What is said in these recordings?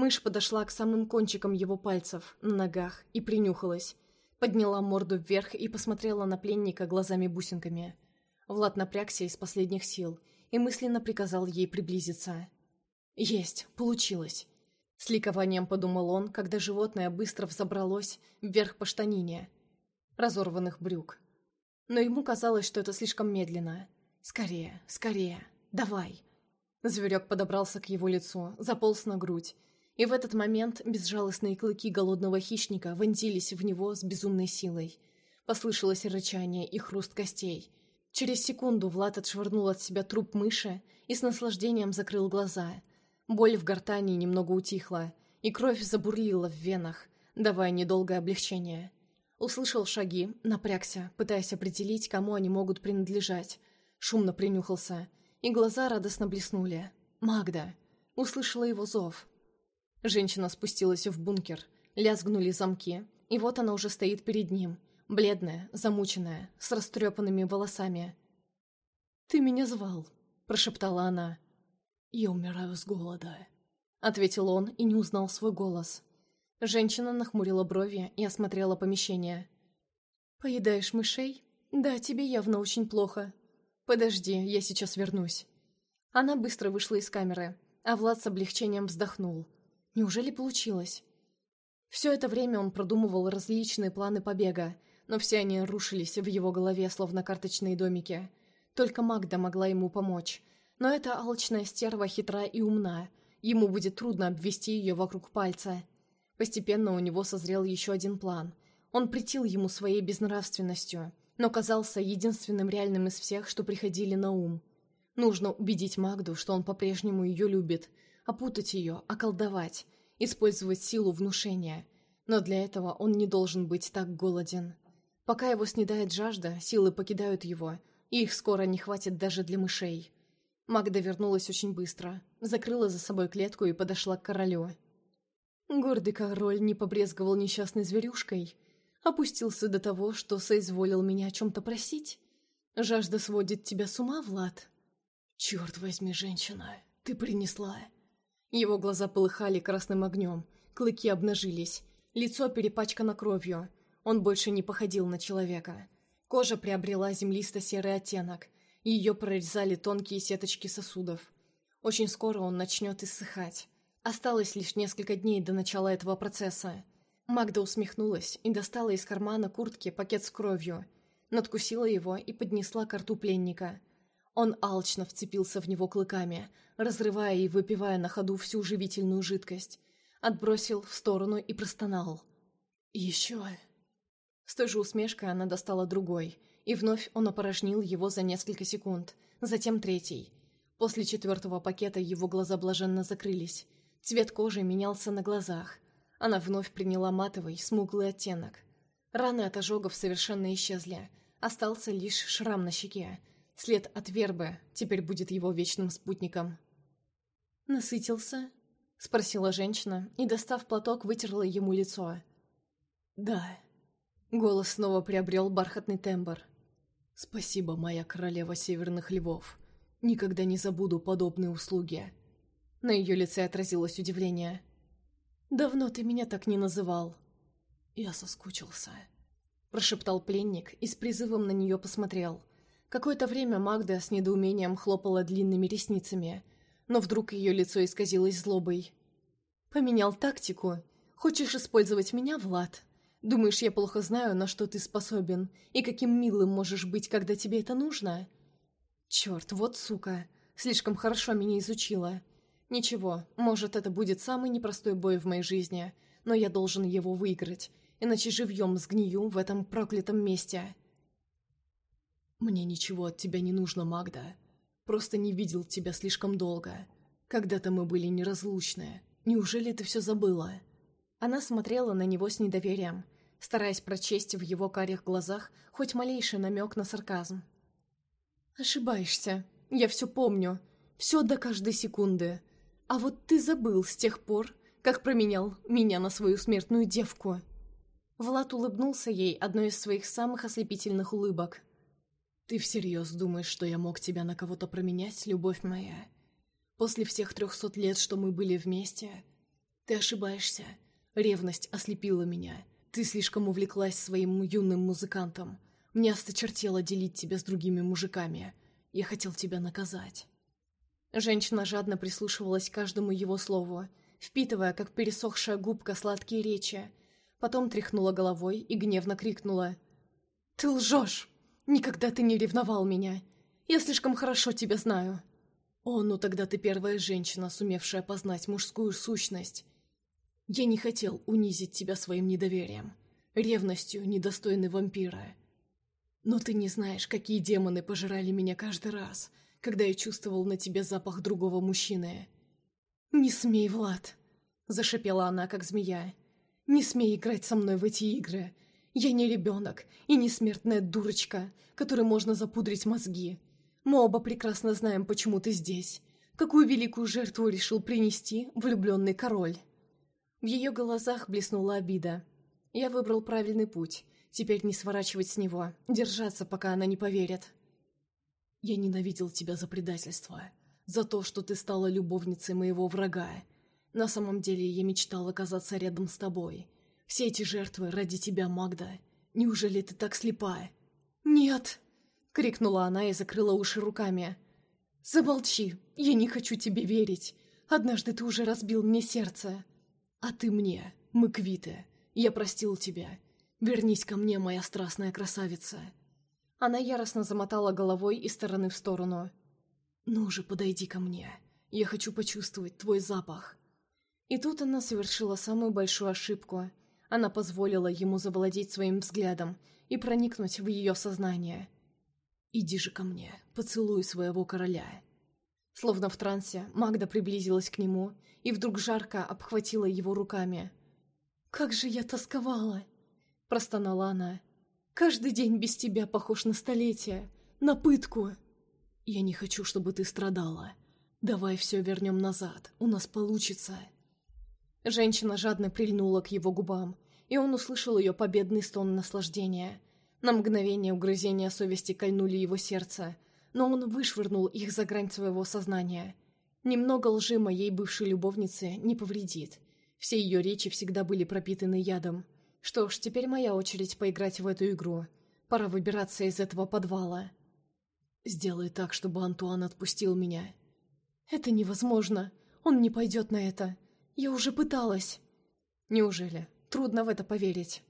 Мышь подошла к самым кончикам его пальцев, на ногах, и принюхалась. Подняла морду вверх и посмотрела на пленника глазами-бусинками. Влад напрягся из последних сил и мысленно приказал ей приблизиться. «Есть, получилось!» С ликованием подумал он, когда животное быстро взобралось вверх по штанине разорванных брюк. Но ему казалось, что это слишком медленно. «Скорее, скорее, давай!» Зверек подобрался к его лицу, заполз на грудь, и в этот момент безжалостные клыки голодного хищника вонзились в него с безумной силой. Послышалось рычание и хруст костей. Через секунду Влад отшвырнул от себя труп мыши и с наслаждением закрыл глаза. Боль в гортани немного утихла, и кровь забурлила в венах, давая недолгое облегчение. Услышал шаги, напрягся, пытаясь определить, кому они могут принадлежать. Шумно принюхался, и глаза радостно блеснули. «Магда!» Услышала его зов. Женщина спустилась в бункер, лязгнули замки, и вот она уже стоит перед ним, бледная, замученная, с растрепанными волосами. «Ты меня звал», — прошептала она. «Я умираю с голода», — ответил он и не узнал свой голос. Женщина нахмурила брови и осмотрела помещение. «Поедаешь мышей? Да, тебе явно очень плохо. Подожди, я сейчас вернусь». Она быстро вышла из камеры, а Влад с облегчением вздохнул. Неужели получилось? Все это время он продумывал различные планы побега, но все они рушились в его голове, словно карточные домики. Только Магда могла ему помочь. Но эта алчная стерва хитра и умна. Ему будет трудно обвести ее вокруг пальца. Постепенно у него созрел еще один план. Он притил ему своей безнравственностью, но казался единственным реальным из всех, что приходили на ум. Нужно убедить Магду, что он по-прежнему ее любит, опутать ее, околдовать, использовать силу внушения. Но для этого он не должен быть так голоден. Пока его снедает жажда, силы покидают его, и их скоро не хватит даже для мышей. Магда вернулась очень быстро, закрыла за собой клетку и подошла к королю. Гордый король не побрезговал несчастной зверюшкой, опустился до того, что соизволил меня о чем-то просить. Жажда сводит тебя с ума, Влад? Черт возьми, женщина, ты принесла его глаза полыхали красным огнем, клыки обнажились, лицо перепачкано кровью. Он больше не походил на человека. Кожа приобрела землисто-серый оттенок, ее прорезали тонкие сеточки сосудов. Очень скоро он начнет иссыхать. Осталось лишь несколько дней до начала этого процесса. Магда усмехнулась и достала из кармана куртки пакет с кровью, надкусила его и поднесла к рту пленника – он алчно вцепился в него клыками, разрывая и выпивая на ходу всю живительную жидкость. Отбросил в сторону и простонал. «Еще!» С той же усмешкой она достала другой, и вновь он опорожнил его за несколько секунд, затем третий. После четвертого пакета его глаза блаженно закрылись. Цвет кожи менялся на глазах. Она вновь приняла матовый, смуглый оттенок. Раны от ожогов совершенно исчезли. Остался лишь шрам на щеке, След от вербы теперь будет его вечным спутником. «Насытился?» — спросила женщина и, достав платок, вытерла ему лицо. «Да». Голос снова приобрел бархатный тембр. «Спасибо, моя королева северных львов. Никогда не забуду подобные услуги». На ее лице отразилось удивление. «Давно ты меня так не называл». «Я соскучился», — прошептал пленник и с призывом на нее посмотрел. Какое-то время Магда с недоумением хлопала длинными ресницами, но вдруг ее лицо исказилось злобой. «Поменял тактику? Хочешь использовать меня, Влад? Думаешь, я плохо знаю, на что ты способен, и каким милым можешь быть, когда тебе это нужно?» «Черт, вот сука! Слишком хорошо меня изучила. Ничего, может, это будет самый непростой бой в моей жизни, но я должен его выиграть, иначе живьем сгнию в этом проклятом месте». «Мне ничего от тебя не нужно, Магда. Просто не видел тебя слишком долго. Когда-то мы были неразлучны. Неужели ты все забыла?» Она смотрела на него с недоверием, стараясь прочесть в его карих глазах хоть малейший намек на сарказм. «Ошибаешься. Я все помню. Все до каждой секунды. А вот ты забыл с тех пор, как променял меня на свою смертную девку». Влад улыбнулся ей одной из своих самых ослепительных улыбок – «Ты всерьез думаешь, что я мог тебя на кого-то променять, любовь моя? После всех трехсот лет, что мы были вместе? Ты ошибаешься. Ревность ослепила меня. Ты слишком увлеклась своим юным музыкантом. Мне осточертело делить тебя с другими мужиками. Я хотел тебя наказать». Женщина жадно прислушивалась к каждому его слову, впитывая, как пересохшая губка, сладкие речи. Потом тряхнула головой и гневно крикнула. «Ты лжешь! Никогда ты не ревновал меня! Я слишком хорошо тебя знаю!» «О, ну тогда ты первая женщина, сумевшая познать мужскую сущность. Я не хотел унизить тебя своим недоверием, ревностью, недостойной вампира. Но ты не знаешь, какие демоны пожирали меня каждый раз, когда я чувствовал на тебе запах другого мужчины. «Не смей, Влад!» – зашипела она, как змея. «Не смей играть со мной в эти игры. Я не ребенок и не смертная дурочка, которой можно запудрить мозги. Мы оба прекрасно знаем, почему ты здесь. Какую великую жертву решил принести влюбленный король?» В ее глазах блеснула обида. Я выбрал правильный путь. Теперь не сворачивать с него, держаться, пока она не поверит. Я ненавидел тебя за предательство. За то, что ты стала любовницей моего врага. На самом деле я мечтал оказаться рядом с тобой. Все эти жертвы ради тебя, Магда. Неужели ты так слепая? «Нет!» — крикнула она и закрыла уши руками. «Замолчи! Я не хочу тебе верить! Однажды ты уже разбил мне сердце!» «А ты мне! Мы квиты! Я простил тебя! Вернись ко мне, моя страстная красавица!» Она яростно замотала головой из стороны в сторону. «Ну же, подойди ко мне. Я хочу почувствовать твой запах». И тут она совершила самую большую ошибку. Она позволила ему завладеть своим взглядом и проникнуть в ее сознание. «Иди же ко мне, поцелуй своего короля». Словно в трансе, Магда приблизилась к нему и вдруг жарко обхватила его руками. «Как же я тосковала!» – простонала она. Каждый день без тебя похож на столетие, на пытку. Я не хочу, чтобы ты страдала. Давай все вернем назад, у нас получится. Женщина жадно прильнула к его губам, и он услышал ее победный стон наслаждения. На мгновение угрызения совести кольнули его сердце, но он вышвырнул их за грань своего сознания. Немного лжи моей бывшей любовницы не повредит. Все ее речи всегда были пропитаны ядом — что ж, теперь моя очередь поиграть в эту игру. Пора выбираться из этого подвала. Сделай так, чтобы Антуан отпустил меня. Это невозможно. Он не пойдет на это. Я уже пыталась. Неужели? Трудно в это поверить.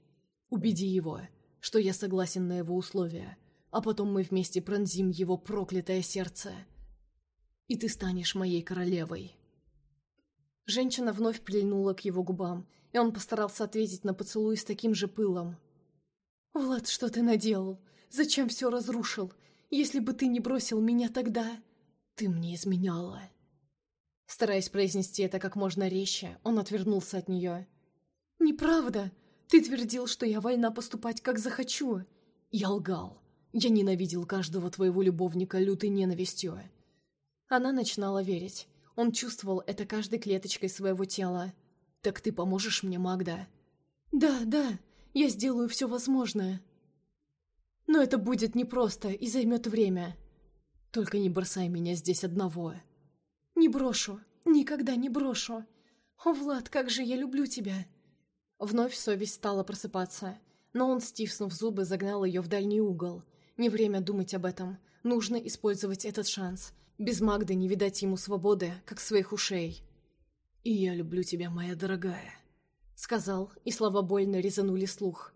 Убеди его, что я согласен на его условия, а потом мы вместе пронзим его проклятое сердце. И ты станешь моей королевой. Женщина вновь прильнула к его губам, и он постарался ответить на поцелуй с таким же пылом. «Влад, что ты наделал? Зачем все разрушил? Если бы ты не бросил меня тогда...» «Ты мне изменяла». Стараясь произнести это как можно резче, он отвернулся от нее. «Неправда. Ты твердил, что я вольна поступать, как захочу». «Я лгал. Я ненавидел каждого твоего любовника лютой ненавистью». Она начинала верить. Он чувствовал это каждой клеточкой своего тела. «Так ты поможешь мне, Магда?» «Да, да, я сделаю все возможное. Но это будет непросто и займет время. Только не бросай меня здесь одного». «Не брошу, никогда не брошу. О, Влад, как же я люблю тебя!» Вновь совесть стала просыпаться, но он, стиснув зубы, загнал ее в дальний угол. Не время думать об этом. Нужно использовать этот шанс. Без Магды не видать ему свободы, как своих ушей. «И я люблю тебя, моя дорогая», — сказал, и слова больно резанули слух.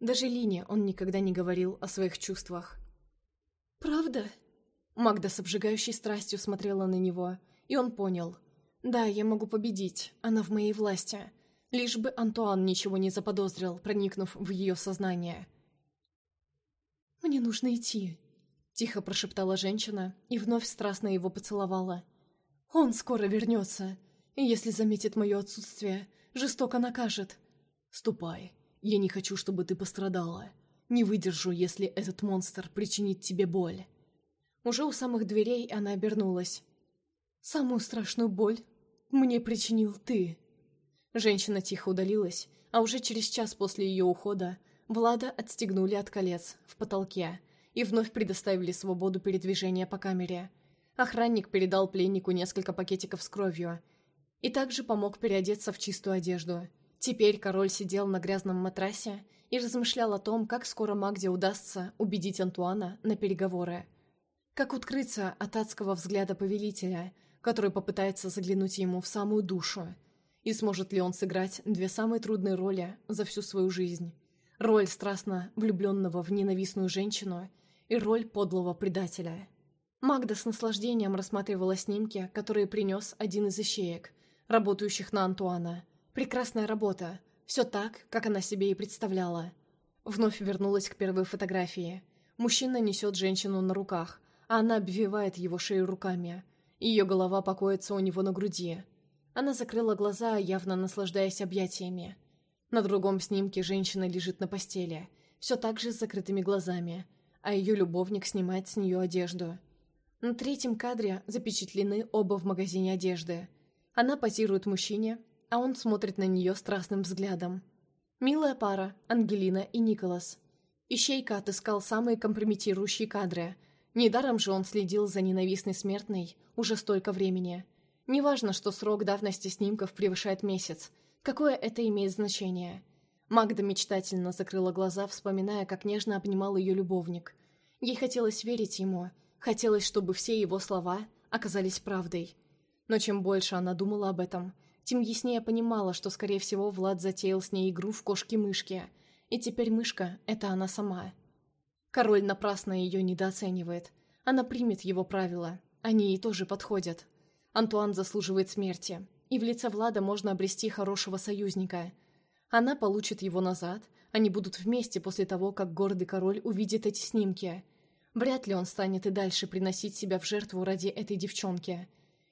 Даже Лине он никогда не говорил о своих чувствах. «Правда?» Магда с обжигающей страстью смотрела на него, и он понял. «Да, я могу победить, она в моей власти. Лишь бы Антуан ничего не заподозрил, проникнув в ее сознание». «Мне нужно идти», — тихо прошептала женщина и вновь страстно его поцеловала. «Он скоро вернется и если заметит мое отсутствие, жестоко накажет. Ступай, я не хочу, чтобы ты пострадала. Не выдержу, если этот монстр причинит тебе боль. Уже у самых дверей она обернулась. Самую страшную боль мне причинил ты. Женщина тихо удалилась, а уже через час после ее ухода Влада отстегнули от колец в потолке и вновь предоставили свободу передвижения по камере. Охранник передал пленнику несколько пакетиков с кровью – И также помог переодеться в чистую одежду. Теперь король сидел на грязном матрасе и размышлял о том, как скоро Магде удастся убедить Антуана на переговоры. Как открыться от адского взгляда повелителя, который попытается заглянуть ему в самую душу, и сможет ли он сыграть две самые трудные роли за всю свою жизнь. Роль страстно влюбленного в ненавистную женщину и роль подлого предателя. Магда с наслаждением рассматривала снимки, которые принес один из ищеек, работающих на Антуана. Прекрасная работа, все так, как она себе и представляла. Вновь вернулась к первой фотографии. Мужчина несет женщину на руках, она обвивает его шею руками. Ее голова покоится у него на груди. Она закрыла глаза, явно наслаждаясь объятиями. На другом снимке женщина лежит на постели, все так же с закрытыми глазами, а ее любовник снимает с нее одежду. На третьем кадре запечатлены оба в магазине одежды. Она позирует мужчине, а он смотрит на нее страстным взглядом. Милая пара, Ангелина и Николас. Ищейка отыскал самые компрометирующие кадры. Недаром же он следил за ненавистной смертной уже столько времени. Неважно, что срок давности снимков превышает месяц. Какое это имеет значение? Магда мечтательно закрыла глаза, вспоминая, как нежно обнимал ее любовник. Ей хотелось верить ему. Хотелось, чтобы все его слова оказались правдой. Но чем больше она думала об этом, тем яснее понимала, что, скорее всего, Влад затеял с ней игру в кошки-мышки, и теперь мышка — это она сама. Король напрасно ее недооценивает. Она примет его правила, они ей тоже подходят. Антуан заслуживает смерти, и в лице Влада можно обрести хорошего союзника. Она получит его назад, они будут вместе после того, как гордый король увидит эти снимки. Вряд ли он станет и дальше приносить себя в жертву ради этой девчонки.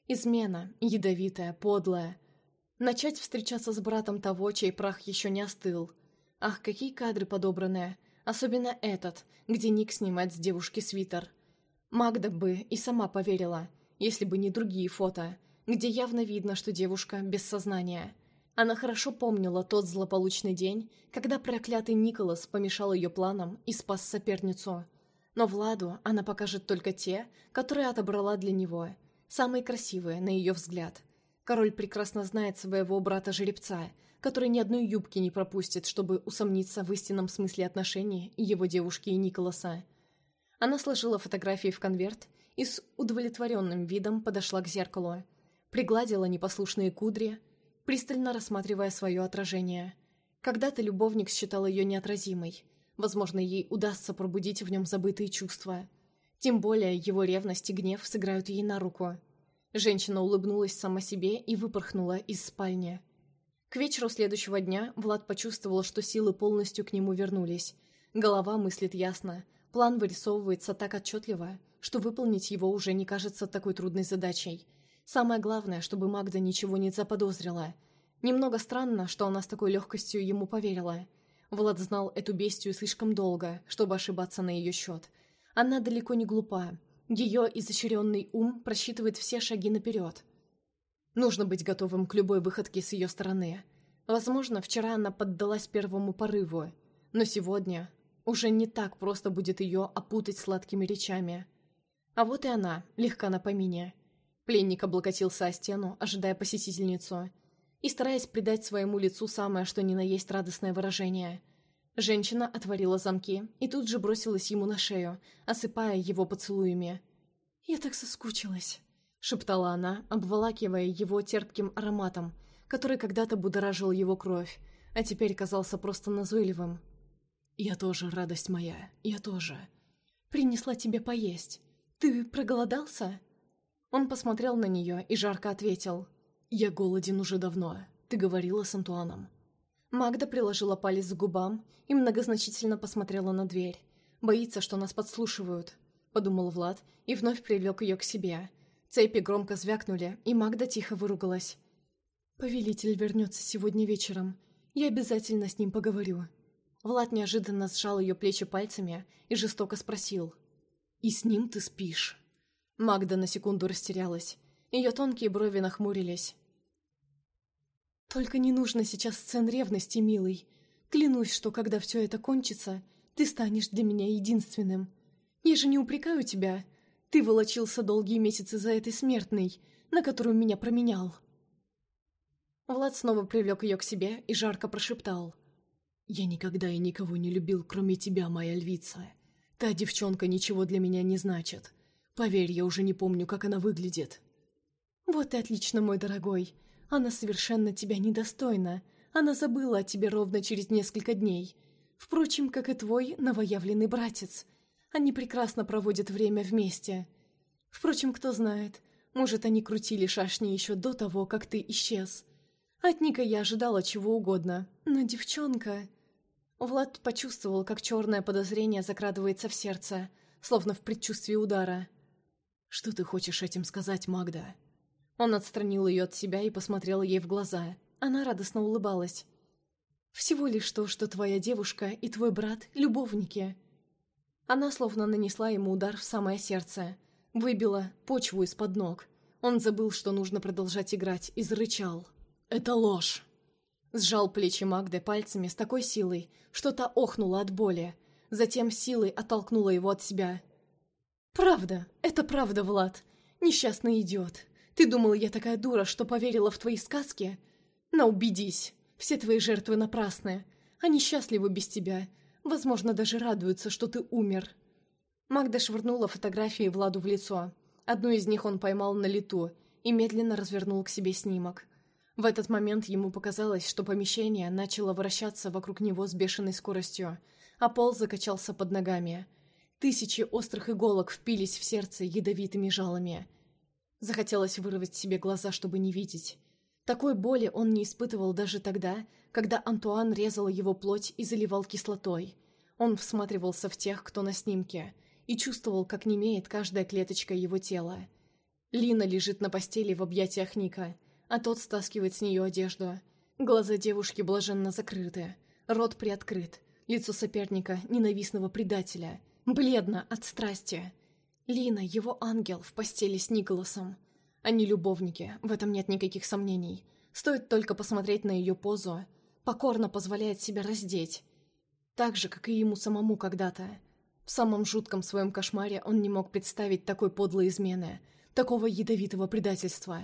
Измена, ядовитая, подлая, Начать встречаться с братом того, чей прах еще не остыл. Ах, какие кадры подобранные. Особенно этот, где Ник снимает с девушки свитер. Магда бы и сама поверила, если бы не другие фото, где явно видно, что девушка без сознания. Она хорошо помнила тот злополучный день, когда проклятый Николас помешал ее планам и спас соперницу. Но Владу она покажет только те, которые отобрала для него, самые красивые, на ее взгляд – Король прекрасно знает своего брата-жеребца, который ни одной юбки не пропустит, чтобы усомниться в истинном смысле отношений его девушки и Николаса. Она сложила фотографии в конверт и с удовлетворенным видом подошла к зеркалу. Пригладила непослушные кудри, пристально рассматривая свое отражение. Когда-то любовник считал ее неотразимой. Возможно, ей удастся пробудить в нем забытые чувства. Тем более его ревность и гнев сыграют ей на руку – Женщина улыбнулась сама себе и выпорхнула из спальни. К вечеру следующего дня Влад почувствовал, что силы полностью к нему вернулись. Голова мыслит ясно. План вырисовывается так отчетливо, что выполнить его уже не кажется такой трудной задачей. Самое главное, чтобы Магда ничего не заподозрила. Немного странно, что она с такой легкостью ему поверила. Влад знал эту бестию слишком долго, чтобы ошибаться на ее счет. Она далеко не глупа, ее изощренный ум просчитывает все шаги наперед. Нужно быть готовым к любой выходке с ее стороны. Возможно, вчера она поддалась первому порыву, но сегодня уже не так просто будет ее опутать сладкими речами. А вот и она, легка на помине. Пленник облокотился о стену, ожидая посетительницу, и стараясь придать своему лицу самое что ни на есть радостное выражение – Женщина отворила замки и тут же бросилась ему на шею, осыпая его поцелуями. «Я так соскучилась», — шептала она, обволакивая его терпким ароматом, который когда-то будоражил его кровь, а теперь казался просто назойливым. «Я тоже, радость моя, я тоже. Принесла тебе поесть. Ты проголодался?» Он посмотрел на нее и жарко ответил. «Я голоден уже давно. Ты говорила с Антуаном. Магда приложила палец к губам и многозначительно посмотрела на дверь. «Боится, что нас подслушивают», — подумал Влад и вновь привлек ее к себе. Цепи громко звякнули, и Магда тихо выругалась. «Повелитель вернется сегодня вечером. Я обязательно с ним поговорю». Влад неожиданно сжал ее плечи пальцами и жестоко спросил. «И с ним ты спишь?» Магда на секунду растерялась. Ее тонкие брови нахмурились. Только не нужно сейчас сцен ревности, милый. Клянусь, что когда все это кончится, ты станешь для меня единственным. Я же не упрекаю тебя. Ты волочился долгие месяцы за этой смертной, на которую меня променял. Влад снова привлек ее к себе и жарко прошептал. «Я никогда и никого не любил, кроме тебя, моя львица. Та девчонка ничего для меня не значит. Поверь, я уже не помню, как она выглядит». «Вот и отлично, мой дорогой. Она совершенно тебя недостойна. Она забыла о тебе ровно через несколько дней. Впрочем, как и твой новоявленный братец. Они прекрасно проводят время вместе. Впрочем, кто знает, может, они крутили шашни еще до того, как ты исчез. От Ника я ожидала чего угодно, но девчонка... Влад почувствовал, как черное подозрение закрадывается в сердце, словно в предчувствии удара. «Что ты хочешь этим сказать, Магда?» Он отстранил ее от себя и посмотрел ей в глаза. Она радостно улыбалась. «Всего лишь то, что твоя девушка и твой брат — любовники». Она словно нанесла ему удар в самое сердце. Выбила почву из-под ног. Он забыл, что нужно продолжать играть, и зарычал. «Это ложь!» Сжал плечи Магды пальцами с такой силой, что та охнула от боли. Затем силой оттолкнула его от себя. «Правда, это правда, Влад. Несчастный идиот. Ты думал, я такая дура, что поверила в твои сказки? Но убедись, все твои жертвы напрасны. Они счастливы без тебя. Возможно, даже радуются, что ты умер». Магда швырнула фотографии Владу в лицо. Одну из них он поймал на лету и медленно развернул к себе снимок. В этот момент ему показалось, что помещение начало вращаться вокруг него с бешеной скоростью, а пол закачался под ногами. Тысячи острых иголок впились в сердце ядовитыми жалами. Захотелось вырвать себе глаза, чтобы не видеть. Такой боли он не испытывал даже тогда, когда Антуан резал его плоть и заливал кислотой. Он всматривался в тех, кто на снимке, и чувствовал, как немеет каждая клеточка его тела. Лина лежит на постели в объятиях Ника, а тот стаскивает с нее одежду. Глаза девушки блаженно закрыты, рот приоткрыт, лицо соперника, ненавистного предателя, бледно от страсти – Лина, его ангел, в постели с Николасом. Они любовники, в этом нет никаких сомнений. Стоит только посмотреть на ее позу. Покорно позволяет себя раздеть. Так же, как и ему самому когда-то. В самом жутком своем кошмаре он не мог представить такой подлой измены, такого ядовитого предательства.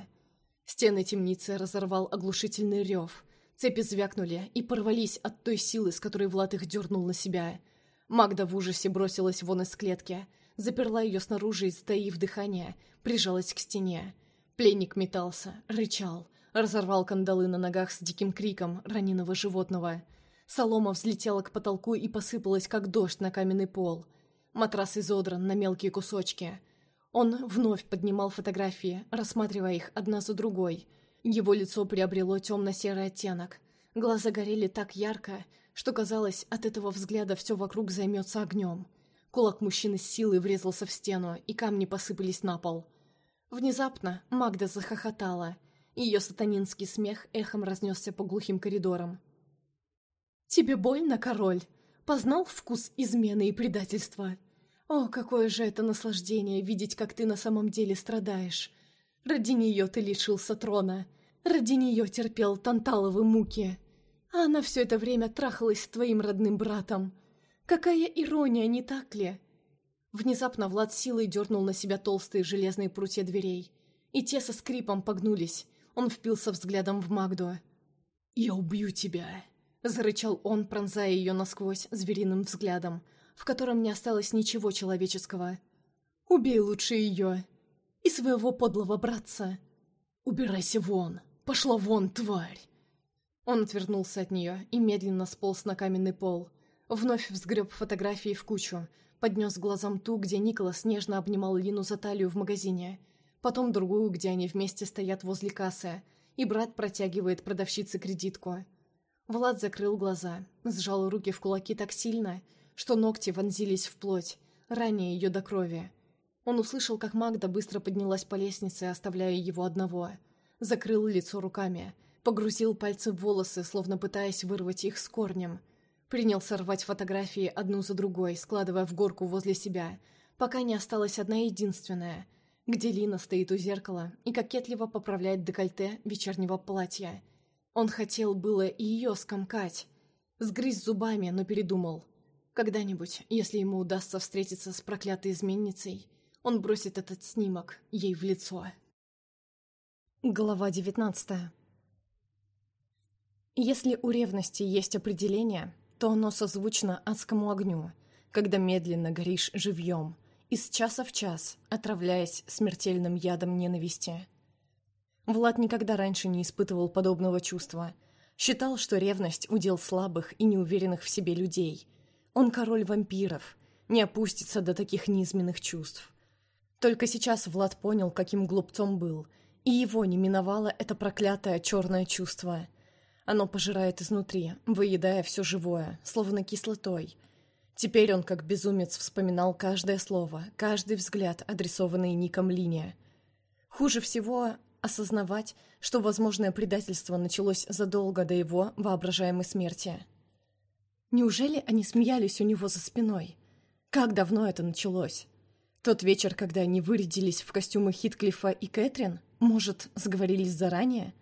Стены темницы разорвал оглушительный рев. Цепи звякнули и порвались от той силы, с которой Влад их дернул на себя. Магда в ужасе бросилась вон из клетки — заперла ее снаружи и, затаив дыхание, прижалась к стене. Пленник метался, рычал, разорвал кандалы на ногах с диким криком раненого животного. Солома взлетела к потолку и посыпалась, как дождь на каменный пол. Матрас изодран на мелкие кусочки. Он вновь поднимал фотографии, рассматривая их одна за другой. Его лицо приобрело темно-серый оттенок. Глаза горели так ярко, что казалось, от этого взгляда все вокруг займется огнем. Кулак мужчины с силой врезался в стену, и камни посыпались на пол. Внезапно Магда захохотала. Ее сатанинский смех эхом разнесся по глухим коридорам. «Тебе больно, король? Познал вкус измены и предательства? О, какое же это наслаждение видеть, как ты на самом деле страдаешь. Ради нее ты лишился трона. Ради нее терпел танталовы муки. А она все это время трахалась с твоим родным братом. Какая ирония, не так ли? Внезапно Влад силой дернул на себя толстые железные прутья дверей. И те со скрипом погнулись. Он впился взглядом в Магду. «Я убью тебя!» Зарычал он, пронзая ее насквозь звериным взглядом, в котором не осталось ничего человеческого. «Убей лучше ее! И своего подлого братца!» «Убирайся вон! Пошла вон, тварь!» Он отвернулся от нее и медленно сполз на каменный пол – Вновь взгреб фотографии в кучу, поднес глазам ту, где Николас нежно обнимал Лину за талию в магазине, потом другую, где они вместе стоят возле кассы, и брат протягивает продавщице кредитку. Влад закрыл глаза, сжал руки в кулаки так сильно, что ногти вонзились в плоть, ранее ее до крови. Он услышал, как Магда быстро поднялась по лестнице, оставляя его одного. Закрыл лицо руками, погрузил пальцы в волосы, словно пытаясь вырвать их с корнем – Принялся рвать фотографии одну за другой, складывая в горку возле себя, пока не осталась одна единственная, где Лина стоит у зеркала и кокетливо поправляет декольте вечернего платья. Он хотел было и ее скомкать, сгрызть зубами, но передумал. Когда-нибудь, если ему удастся встретиться с проклятой изменницей, он бросит этот снимок ей в лицо. Глава девятнадцатая Если у ревности есть определение, то оно созвучно адскому огню, когда медленно горишь живьем, из часа в час, отравляясь смертельным ядом ненависти. Влад никогда раньше не испытывал подобного чувства. Считал, что ревность – удел слабых и неуверенных в себе людей. Он король вампиров, не опустится до таких низменных чувств. Только сейчас Влад понял, каким глупцом был, и его не миновало это проклятое черное чувство. Оно пожирает изнутри, выедая все живое, словно кислотой. Теперь он, как безумец, вспоминал каждое слово, каждый взгляд, адресованный Ником Лине. Хуже всего осознавать, что возможное предательство началось задолго до его воображаемой смерти. Неужели они смеялись у него за спиной? Как давно это началось? Тот вечер, когда они вырядились в костюмы Хитклифа и Кэтрин? Может, сговорились заранее?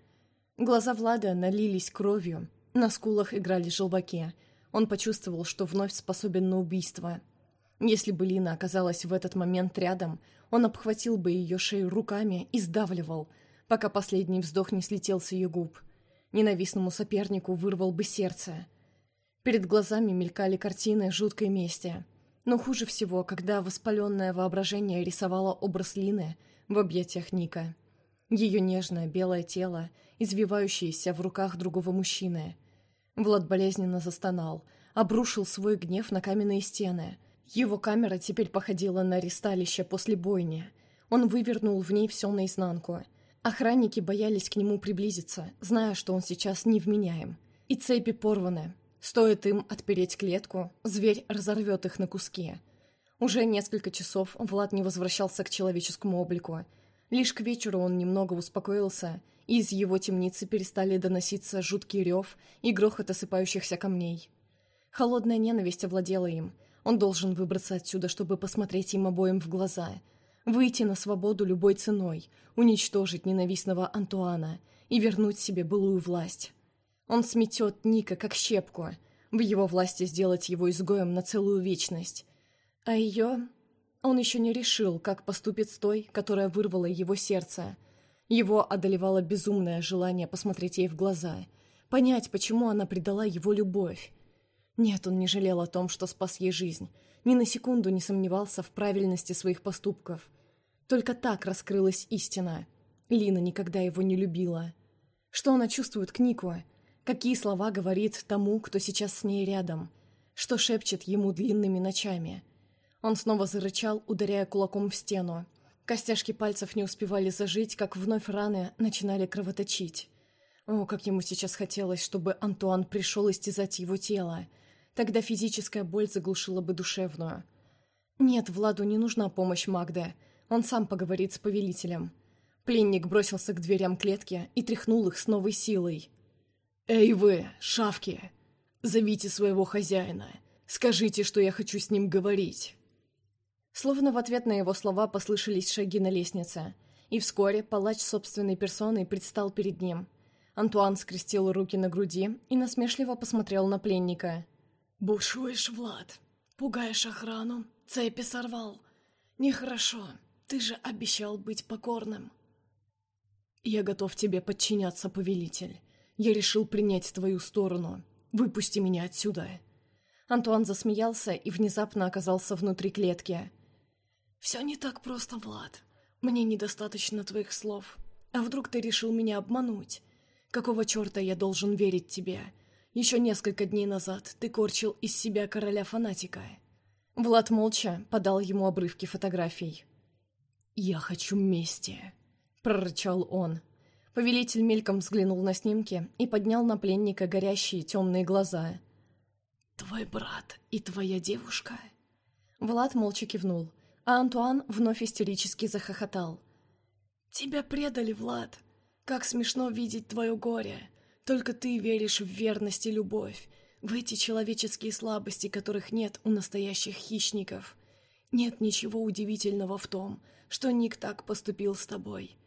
Глаза Влада налились кровью, на скулах играли желваки. Он почувствовал, что вновь способен на убийство. Если бы Лина оказалась в этот момент рядом, он обхватил бы ее шею руками и сдавливал, пока последний вздох не слетел с ее губ. Ненавистному сопернику вырвал бы сердце. Перед глазами мелькали картины жуткой мести — но хуже всего, когда воспаленное воображение рисовало образ Лины в объятиях Ника. Ее нежное белое тело, извивающееся в руках другого мужчины. Влад болезненно застонал, обрушил свой гнев на каменные стены. Его камера теперь походила на ресталище после бойни. Он вывернул в ней все наизнанку. Охранники боялись к нему приблизиться, зная, что он сейчас невменяем. И цепи порваны, Стоит им отпереть клетку, зверь разорвет их на куски. Уже несколько часов Влад не возвращался к человеческому облику. Лишь к вечеру он немного успокоился, из его темницы перестали доноситься жуткий рев и грохот осыпающихся камней. Холодная ненависть овладела им. Он должен выбраться отсюда, чтобы посмотреть им обоим в глаза. Выйти на свободу любой ценой, уничтожить ненавистного Антуана и вернуть себе былую власть. Он сметет Ника как щепку. В его власти сделать его изгоем на целую вечность. А ее... Он еще не решил, как поступит с той, которая вырвала его сердце. Его одолевало безумное желание посмотреть ей в глаза, понять, почему она предала его любовь. Нет, он не жалел о том, что спас ей жизнь, ни на секунду не сомневался в правильности своих поступков. Только так раскрылась истина. Лина никогда его не любила. Что она чувствует к Нику? Какие слова говорит тому, кто сейчас с ней рядом? Что шепчет ему длинными ночами? Он снова зарычал, ударяя кулаком в стену. Костяшки пальцев не успевали зажить, как вновь раны начинали кровоточить. О, как ему сейчас хотелось, чтобы Антуан пришел истязать его тело. Тогда физическая боль заглушила бы душевную. Нет, Владу не нужна помощь Магды. Он сам поговорит с повелителем. Пленник бросился к дверям клетки и тряхнул их с новой силой. «Эй вы, шавки! Зовите своего хозяина. Скажите, что я хочу с ним говорить». Словно в ответ на его слова послышались шаги на лестнице, и вскоре палач собственной персоной предстал перед ним. Антуан скрестил руки на груди и насмешливо посмотрел на пленника. «Бушуешь, Влад. Пугаешь охрану. Цепи сорвал. Нехорошо. Ты же обещал быть покорным». «Я готов тебе подчиняться, повелитель. Я решил принять твою сторону. Выпусти меня отсюда». Антуан засмеялся и внезапно оказался внутри клетки. «Все не так просто, Влад. Мне недостаточно твоих слов. А вдруг ты решил меня обмануть? Какого черта я должен верить тебе? Еще несколько дней назад ты корчил из себя короля-фанатика». Влад молча подал ему обрывки фотографий. «Я хочу мести», — прорычал он. Повелитель мельком взглянул на снимки и поднял на пленника горящие темные глаза. «Твой брат и твоя девушка?» Влад молча кивнул, а Антуан вновь истерически захохотал. «Тебя предали, Влад! Как смешно видеть твое горе! Только ты веришь в верность и любовь, в эти человеческие слабости, которых нет у настоящих хищников. Нет ничего удивительного в том, что Ник так поступил с тобой.